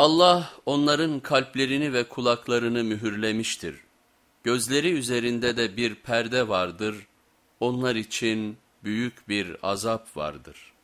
Allah onların kalplerini ve kulaklarını mühürlemiştir. Gözleri üzerinde de bir perde vardır, onlar için büyük bir azap vardır.''